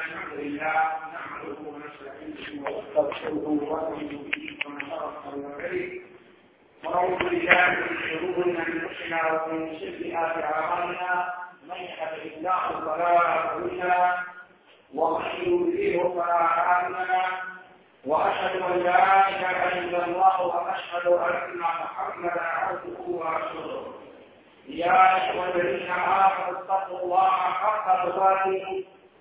الحمد لله نحمده ونستعينه ونستغفره ونؤمن به ونتوكل عليه. ونعوذ بالله من شرور انفسنا ومن سيئات اعمالنا من يهده الله فلا مضل له ومن يضلله فلا هادي له. واشهد ان لا اله الا الله واشهد ان محمدا عبده ورسوله. يا ايها الذين امنوا اتقوا الله حق تقاته.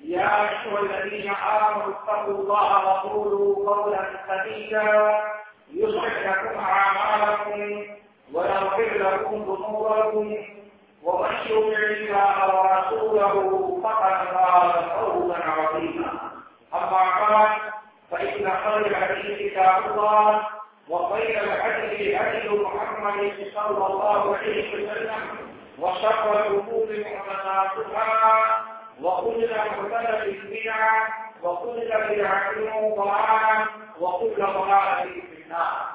يا ايها الذين امنوا اتقوا الله وقولوا قولا سديدا يصلح لكم اعمالكم ويغفر لكم ذنوبكم ومن يطع الله ورسوله فقد فاز فوزا عظيما. اما بعد فان خير الحديث كتاب الله وخير الهدي هدي محمد صلى الله عليه وسلم وشر الامور محدثاتها وكل محدثه بدعه وكل بدعه ضلاله وكل ضلاله في النار.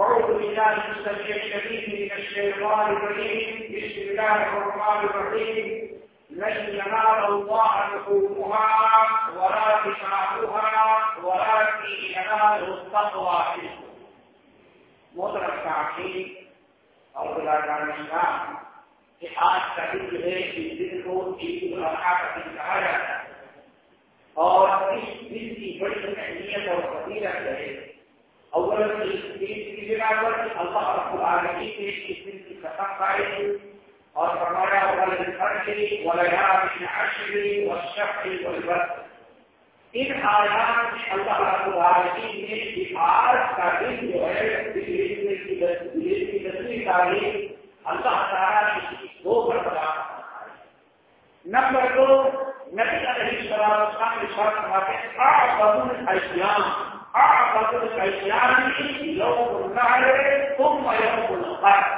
أعوذ بالله السميع العليم من الشيطان الرجيم. بسم الله الرحمن الرحيم. لن ينال الله لحومها ولا دماؤها ولكن يناله التقوى منكم محترم تعقيب اور بلادان اسلام کہ آج کا دن جو ہے اس دن کو عید الاضحیٰ کا دن کہا جاتا ہے۔ اور اس دن کی بڑی اہمیت اور فضیلت ہے، اول کی جگہ پر اللہ رب العالمین نے اس دن کی قسم کھائی۔ اور فرمایا والفجر وليال العشر والشفع والوتر۔ ان آیات میں اللہ رب العالمین نے جہاد کا دن جو ہے کی دسویں تاریخ اللہ تعالیٰ نے دو پر بتا نمبر دو، نبی علیہ السلام اسلام کے ساتھ فرماتے ہیں اعظم الایام اعظم الایام یوم النحر ثم یوم القدر۔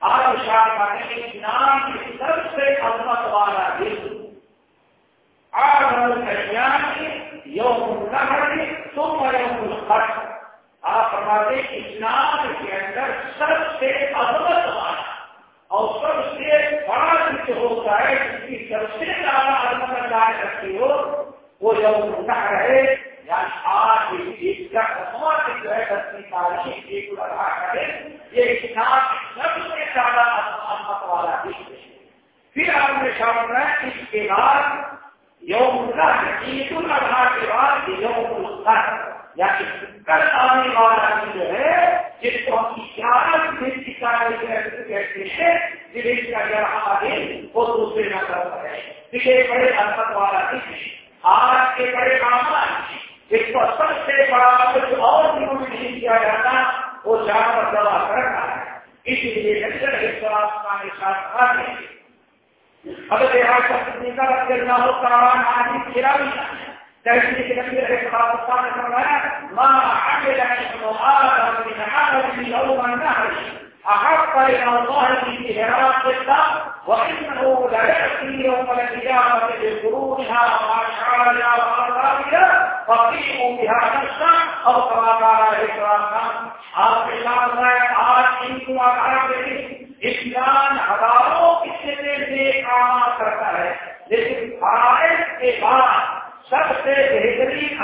آج شاہ فرماتے ہیں اسلام کی سب سے عظمت والا دن اعظم الایام یوم النحر ثم یوم القدر۔ آپ فرماتے ہیں اسلام کے اندر سب سے عظمت والا اور سب سے بڑا جو ہوتا ہے، جس کی سب سے زیادہ عظمت دار رکھتی ہو، وہ یوم النحر ہے۔ یعنی آج ایک کا جو ہے دسویں تاریخ ایک لڑا کرے، یہ اسلام سب سے زیادہ عظمت والا دن ہے۔ پھر آپ نے شامل ہے اس کے بعد یوم النحر، عید الاضحیٰ کے بعد یوم القدر۔ یعنی کل آنے والا جو ہے، جس کو ہم کہتے ہیں کا وہ دوسرے ہے۔ یہ بڑے حرکت والا ہے۔ آج کے بڑے کامان جس کو سب سے بڑا کچھ اور دنوں میں نہیں کیا جاتا، وہ جانور دوا کرنا ہے۔ اس لیے نظر کے ساتھ آگے اگر دیہات کا نکل کرنا ہو کرانا آدمی پھرا بھی ما عمل ابن من عمل يوم النهر. الى الله في الدم وانه يوم القيامه بقرونها واشعارها فقيموا بها نفسا او كما قال عليه آج ان کو اسلام ہزاروں قصے سے کام کرتا ہے لیکن فرائض کے بعد سب سے بہترین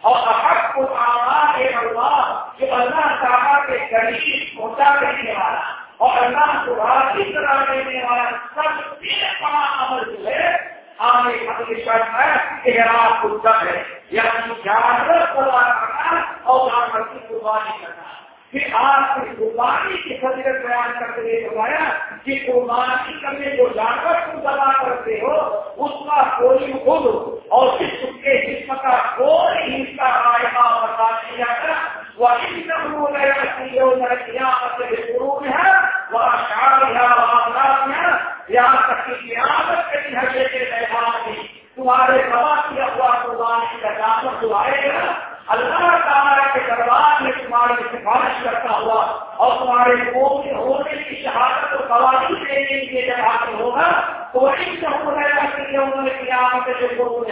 اور احق اعمال اللہ جو اللہ تعالیٰ کے قریب پہنچا دینے والا اور اللہ کو راضی کرا دینے والا سب سے بڑا عمل جو ہے آنے کی شرط ہے کہ آپ کو ہے یعنی جانور کو کرنا اور جانور کی قربانی کرنا۔ پھر آپ کی قربانی کی فضیلت بیان کرتے ہوئے بتایا کہ قربانی کرنے جو جانور تم دبا کرتے ہو، اس کا کوئی خود اور اس کے جسم کا کوئی حصہ رائے بتا نہیں جاتا وہ قرون ہے وہ اشعار ہے وہ ہے یہاں تک کہ قیامت کے دن کے میدان میں تمہارے سوا کیا ہوا قربانی کا جانور جو آئے گا اللہ تعالیٰ کے دربار میں تمہاری سفارش کرتا ہوا اور تمہارے مومن ہونے کی شہادت اور قوانین دینے کے لیے جب حاصل ہوگا، تو وہی سب کر کہ انہوں نے قیامت سے شروع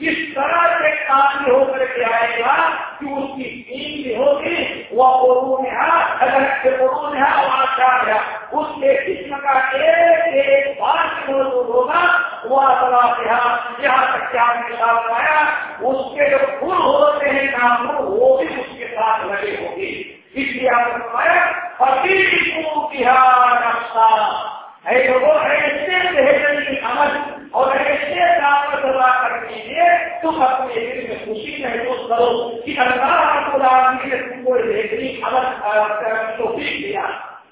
جس طرح سے کام ہو کر کے آئے گا کہ اس کی دین بھی ہوگی، وہ قرون ہے، اگر قرون ہے وہاں چار ہے، اس کے قسم کا ایک ایک بات موجود ہوگا، وہ اللہ یہاں تک کیا نے ساتھ آیا اس کے جو پھول ہوتے ہیں کام وہ بھی اس کے ساتھ لگے ہوں گے اس لیے آپ نے فرمایا فقیر کی نقصہ ہے وہ ایسے بہترین عمل اور ایسے لیے تم دل میں خوشی محسوس کرو کہ اللہ کو نے تم کو بہترین عمل توفیق دیا۔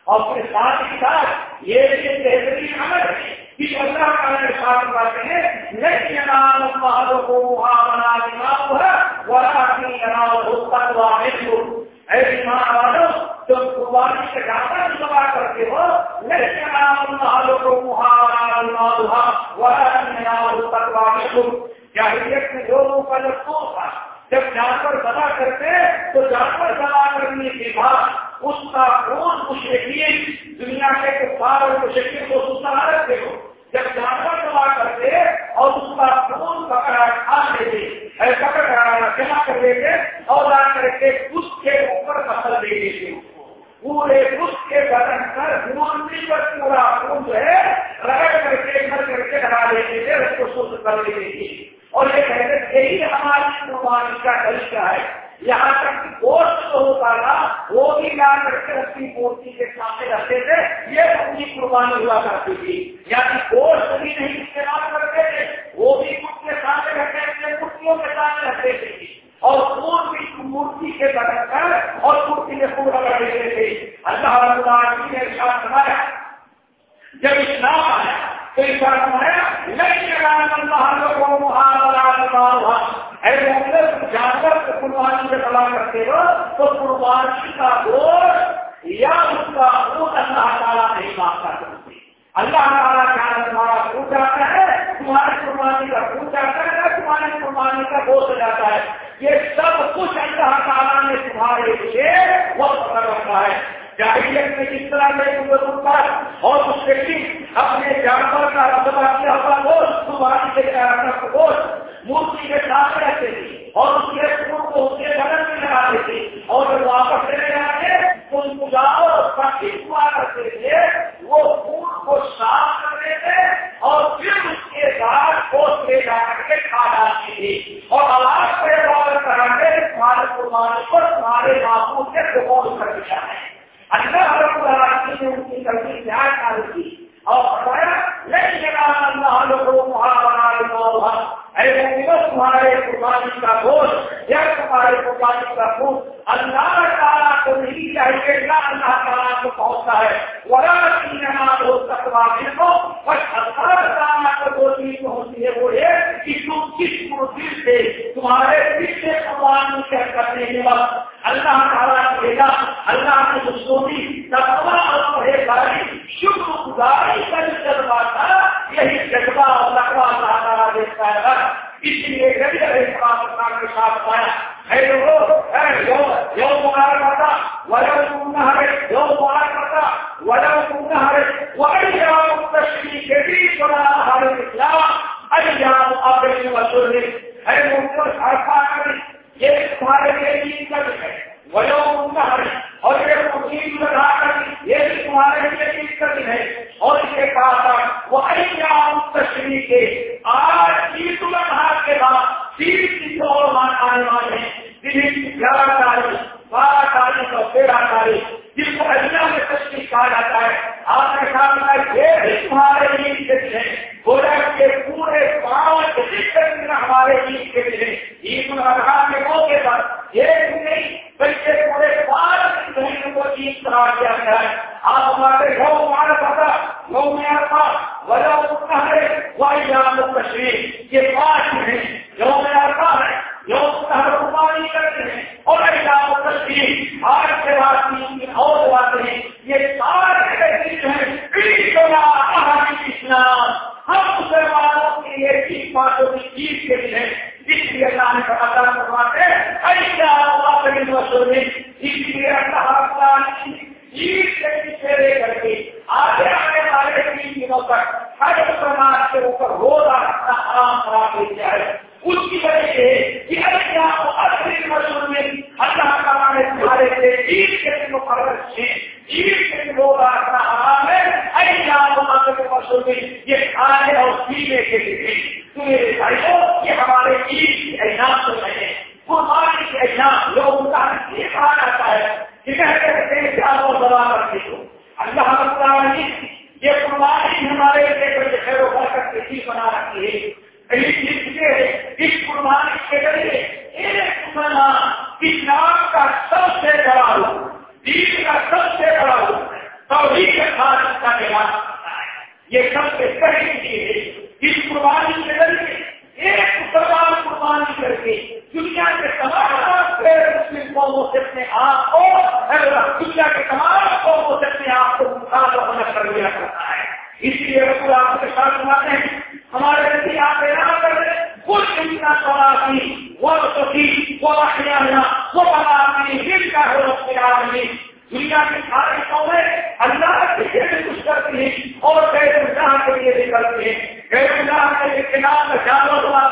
اور پھر ساتھ ہی ساتھ یہ بہترین عمل ہے کہ اللہ تعالیٰ نے ساتھ باتیں ہیں لیکن نام کو ہے نام والوں تم قربانی کرتے ہو لیکن نام کو نام جاہلیت میں لوگوں کا جو سوچ تھا۔ جب جانور سدا کرتے تو جانور سدا کرنے کے بعد اس کا خون مشرقین دنیا کے کفار اور مشرقین کو سستا نہ رکھتے ہو۔ جب جانور سدا کرتے اور اس کا خون پکڑا کھا لیتے پکڑ کرانا جمع کر لیتے اور لا کر کے اس کے اوپر فصل دے دیتے پورے اس کے بدن کر خون پر پورا خون جو ہے، رگڑ کر کے گھر کر کے ڈرا دیتے تھے اس کو سست کر دیتے تھے۔ اور یہ کہتے یہی ہماری قربانی کا طریقہ ہے۔ یہاں تک کہ گوشت تو ہوتا تھا، وہ بھی لا کر کے اپنی مورتی کے سامنے رکھتے تھے۔ یہ اپنی قربانی ہوا کرتی تھی۔ یعنی گوشت بھی نہیں استعمال کرتے تھے، وہ بھی خود کے سامنے رکھتے تھے مورتیوں کے سامنے رکھتے تھے۔ اور خون بھی مورتی کے بدل کر اور مورتی میں خون رگڑ دیتے تھے۔ اللہ نے ارشاد فرمایا، جب اسلام آیا فرمایا نہیں اللہ قربانی سے کرتے ہو تو قربانی کا گوشت یا اس کا اللہ تعالیٰ نہیں اللہ تعالیٰ تمہارا جاتا ہے، تمہاری قربانی کا خود جاتا ہے، تمہاری قربانی کا گوشت جاتا ہے۔ یہ سب کچھ اللہ تعالیٰ نے تمہارے لیے وقت کر رکھا ہے۔ جاہلیت میں جس طرح میں پر اور اس کے اپنے جانور کا رقبہ کیا ہوا گوشت قربانی کے گوشت، مورتی کے ساتھ رہتے تھے اور اس کے خون کو اس کے بدن میں لگاتے تھے اور جب واپس لے جاتے تو ان کو ہوا کرتے تھے، وہ خون کو صاف کرتے تھے اور پھر اس کے بعد پوسٹ لے جا کر کے کھا جاتی تھی اور آواز پہ عبادت کرا کے تمہارے قربانی پر تمہارے باپو سے قبول کر دیا۔ ہے اللہ رب العالمین نے ان کی غلطی بیان کر کی اور فرمایا نہیں لگا اللہ لوگوں کو بنا تمہارے قربانی کا گوشت یا تمہارے قربانی کا خون اللہ تعالیٰ کو نہیں چاہیے نہ اللہ تعالیٰ کو پہنچتا ہے ورا کی نماز ہو سکوا کو بس اللہ تعالیٰ کو دو چیز پہنچتی ہے وہ یہ کہ تم کس مرضی سے تمہارے پچھلے قربانی کرنے کے بعد اللہ تعالیٰ بھیجا اللہ نے دوسری تقوا اور پرہیزگاری شکر گزاری کا جو جذبہ تھا یہی جذبہ اور تقوا اللہ تعالیٰ دیکھتا ہے اس لیے نبی علیہ السلام کے ساتھ پایا ہے لوگ یو مبارک ہوتا ولو تم نہ ہرے یو مبارک ہوتا ولو تم نہ ہرے وہی جام تشریح کے بھی بڑا ہر اسلام اجام اپنے وصول ہے ممکن ہر کر یہ تمہارے لیے چیز کا ہے ولو تم نہ ہرے اور یہ مقیم لگا کر یہ بھی تمہارے لیے چیز کا ہے اور اس کے کہا وہ ایام تشریح کے کرتی ہیں اور غیر اللہ کے لیے نکلتی ہیں۔ غیر اللہ کے لیے خلاف میں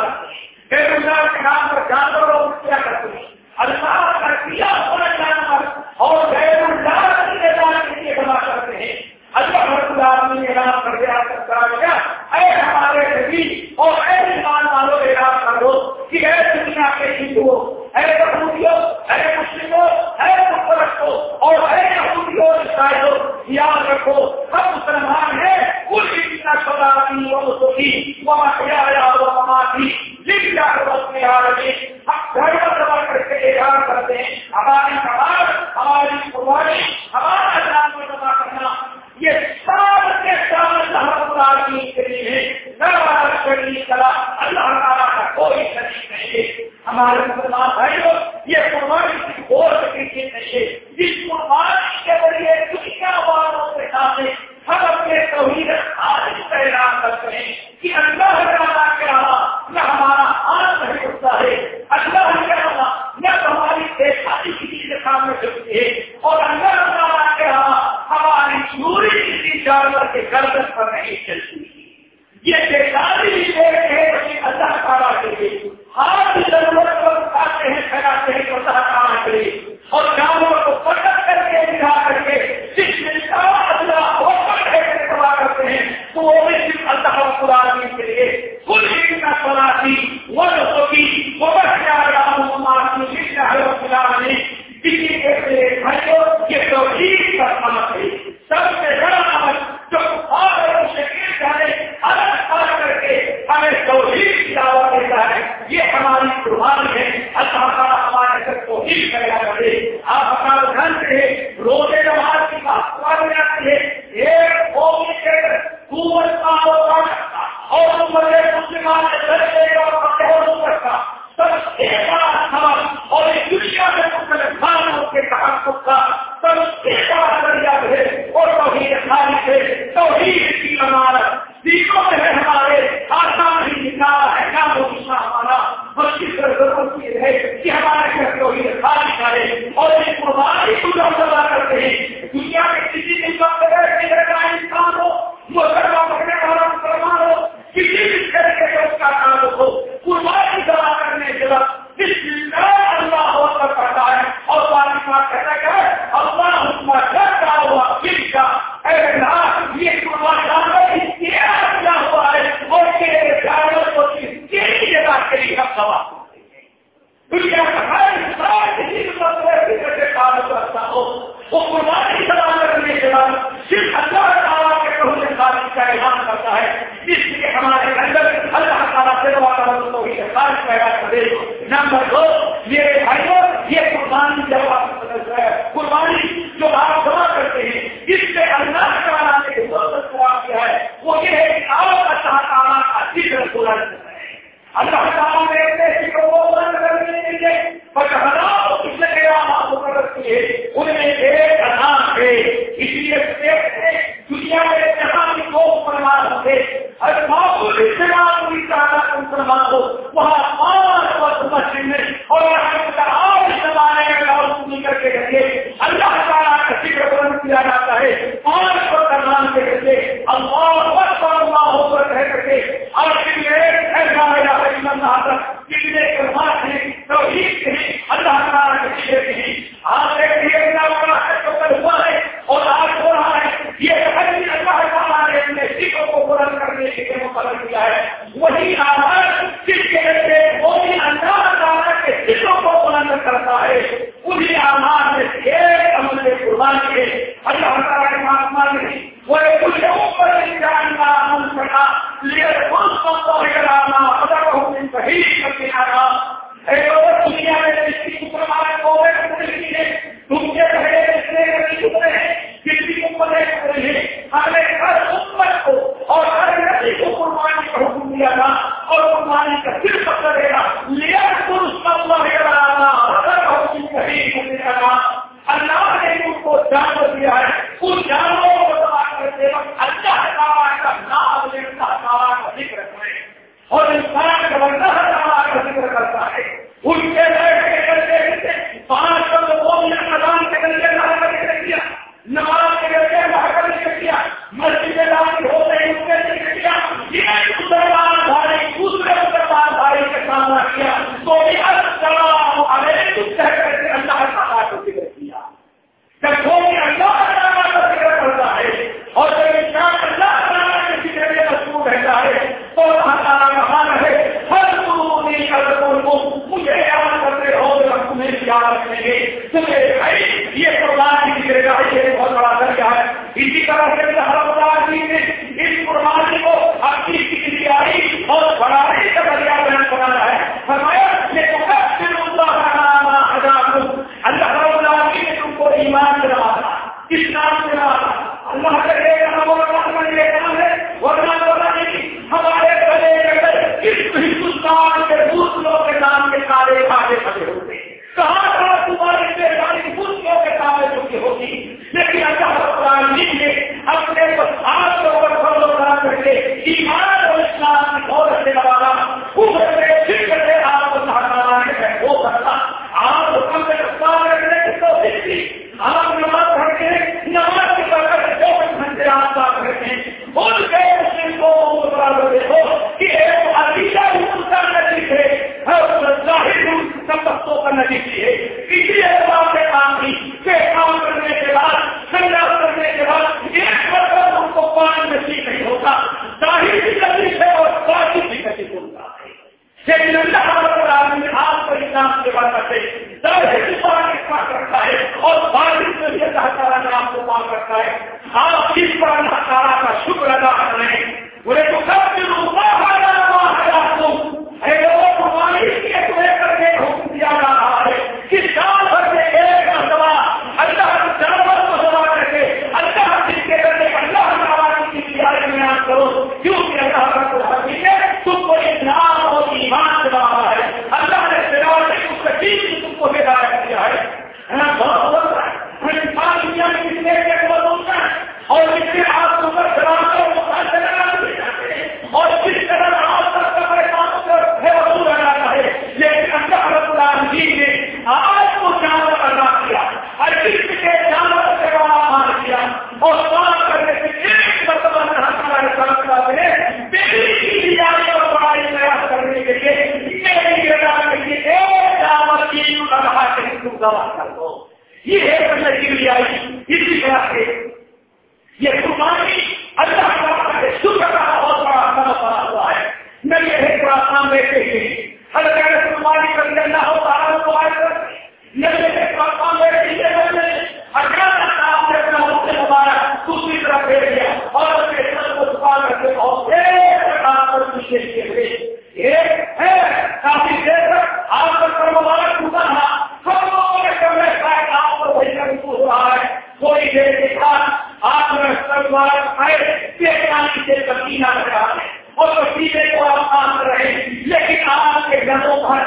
کرتی ہیں۔ غیر اللہ کے خلاف تمہارے دوسری طرف پھیر دیا اور اپنے سر کو چھپا کر کے اور ایک آپ پر پیچھے کیے ہوئے ایک ہے کافی دیر تک آپ پر پر ٹوٹا تھا سب لوگوں نے کرنے شاید آپ کو وہی محسوس ہو رہا ہے۔ تھوڑی دیر کے بعد آپ نے سر مبارک پھیل سے پسینہ لگ رہا ہے اور پسینے کو آپ کام کر رہے ہیں۔ لیکن آپ کے گھروں پر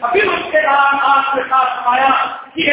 ابھی اس کے آپ کے ساتھ آیا کہ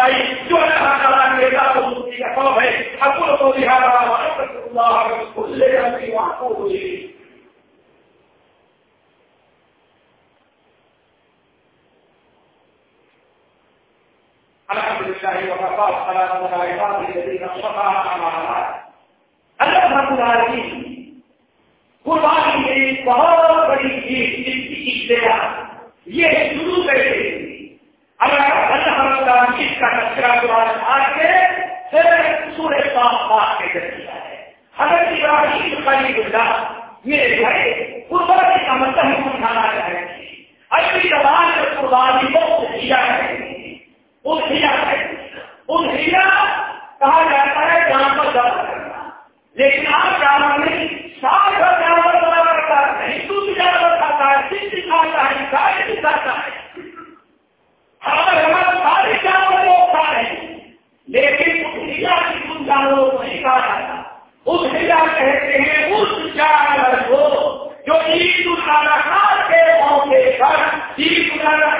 فرمائی کہتے ہیں اس چار کو جو عید الاضحیٰ کے موقع پر عید الاضحیٰ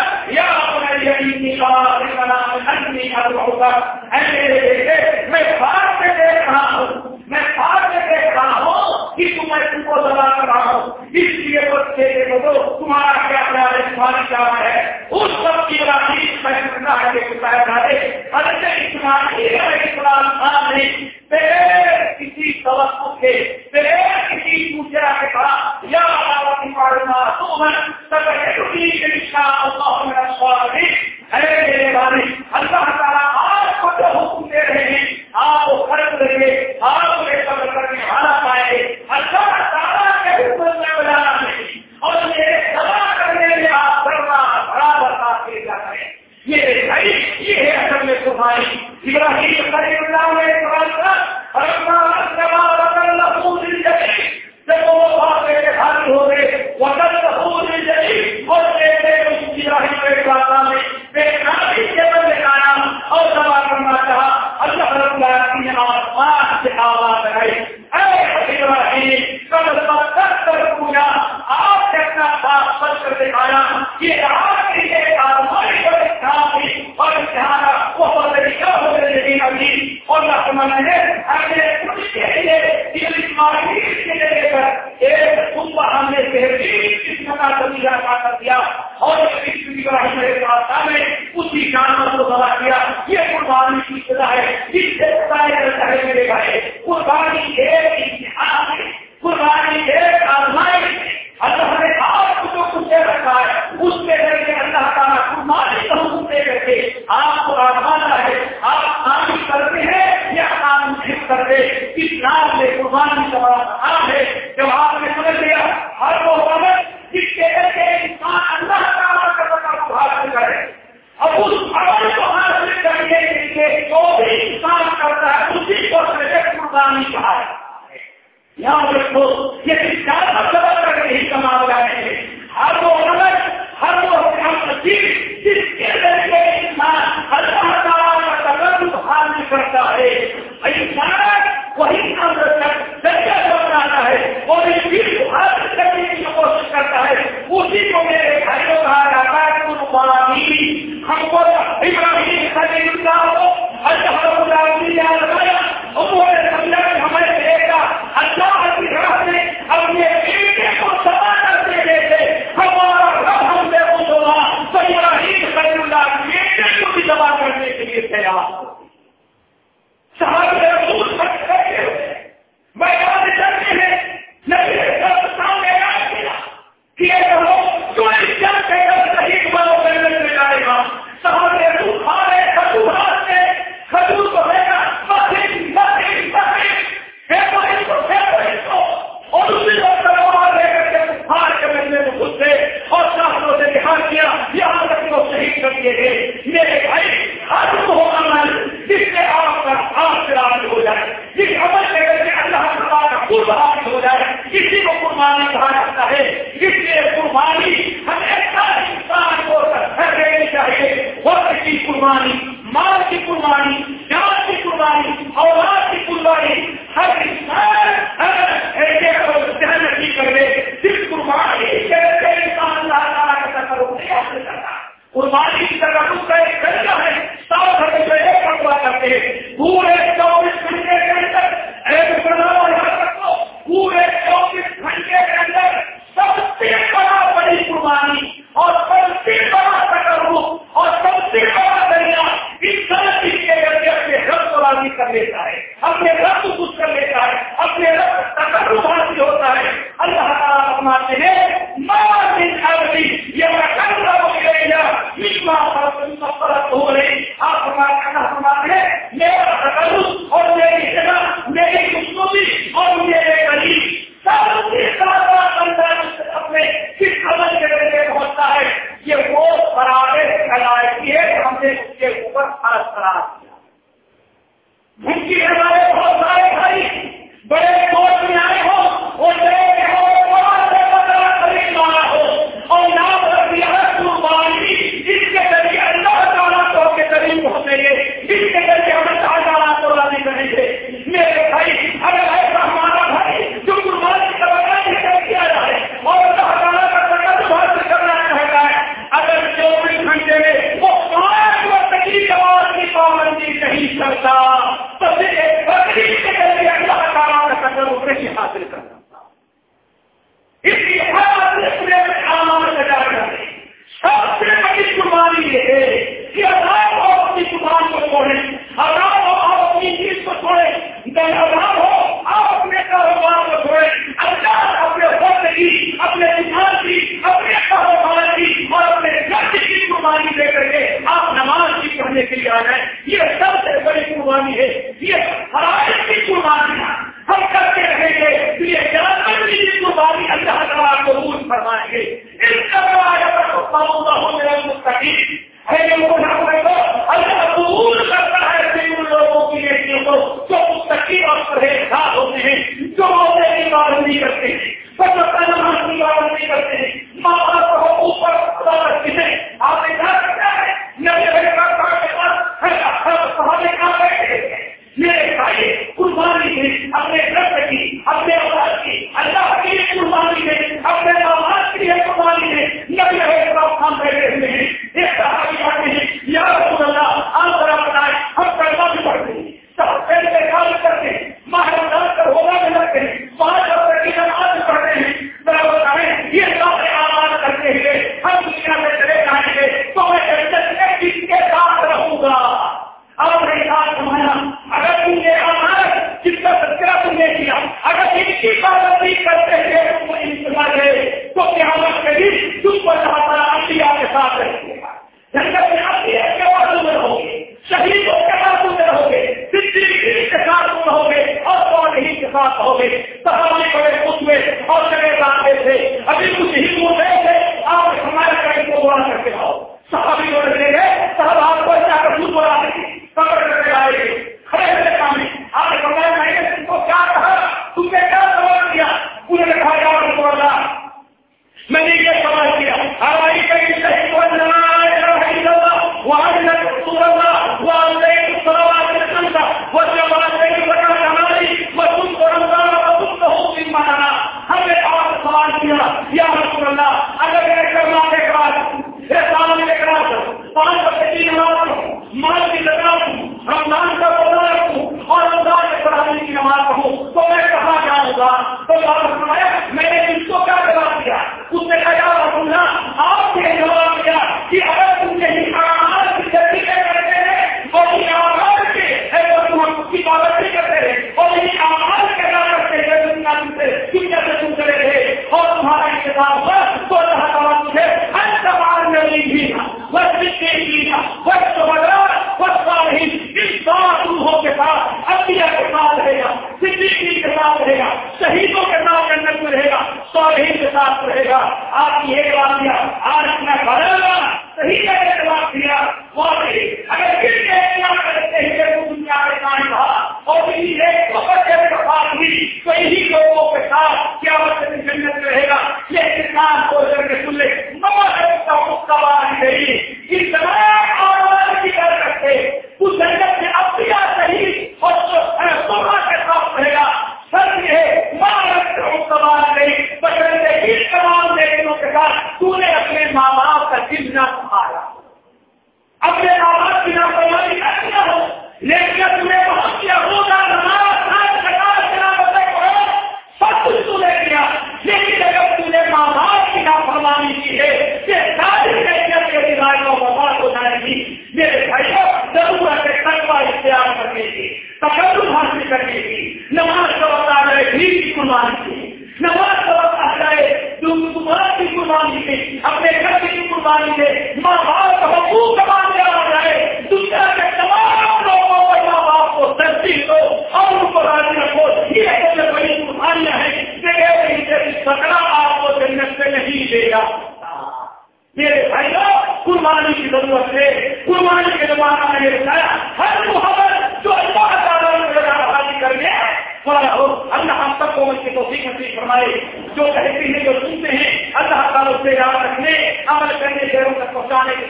تمہیں تم کو دبا کر رہا ہوں اس لیے بچے تمہارا کیا میں اسلام کار نے قربانی کا بڑا سہارا ہے جب آپ نے کر لیتا ہے۔ اپنے رب کو کچھ کر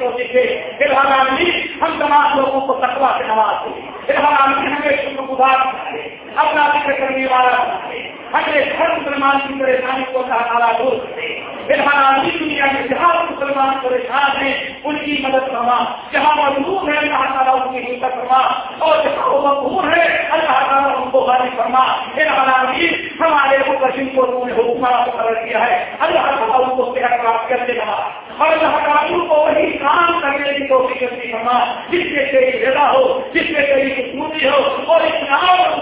کوشش پھر ہر آدمی، ہم تمام لوگوں کو تقوا سے نواز دے پھر ہر آدمی ہمیں شکر گزار بنائے اپنا ذکر کرنے والا بنائے ہمیں ہر مسلمان کی پریشانی کو اللہ دور دے پھر ہر آدمی دنیا کے جہاں مسلمان پریشان ہیں ان کی مدد کرنا جہاں مجبور ہے، اللہ تعالیٰ ان کی ہمت کرنا اور جہاں وہ مقبول ہے، اللہ تعالیٰ ان کو غالب کرنا یہ حالی ہمارے مقدم کو انہوں نے حکمران کو قرار دیا ہے۔ اللہ تعالیٰ ان کو صحت پراپت کر دے گا اور اللہ تعالیٰ کو وہی کام کرنے کی کوشش کرتی کرنا جس میں تیری رضا ہو، جس میں تیری خوبصورتی ہو، اور اتنا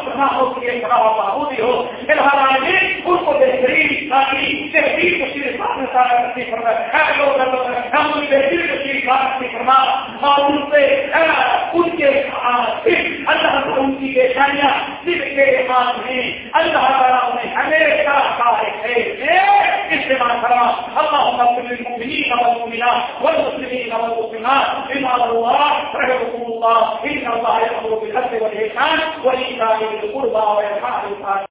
کرنا ہو کہ یہ کرا بہبودی ہو۔ اللہ تعالیٰ ان کو بہترین تعلیم تحریر کو صرف ہم بہترین کی بات سے کروا اور ان سے ان کے اللہ کو ان کی پیشانیاں صرف میرے پاس ہیں، اللہ تعالیٰ انہیں ہمیشہ اجتماع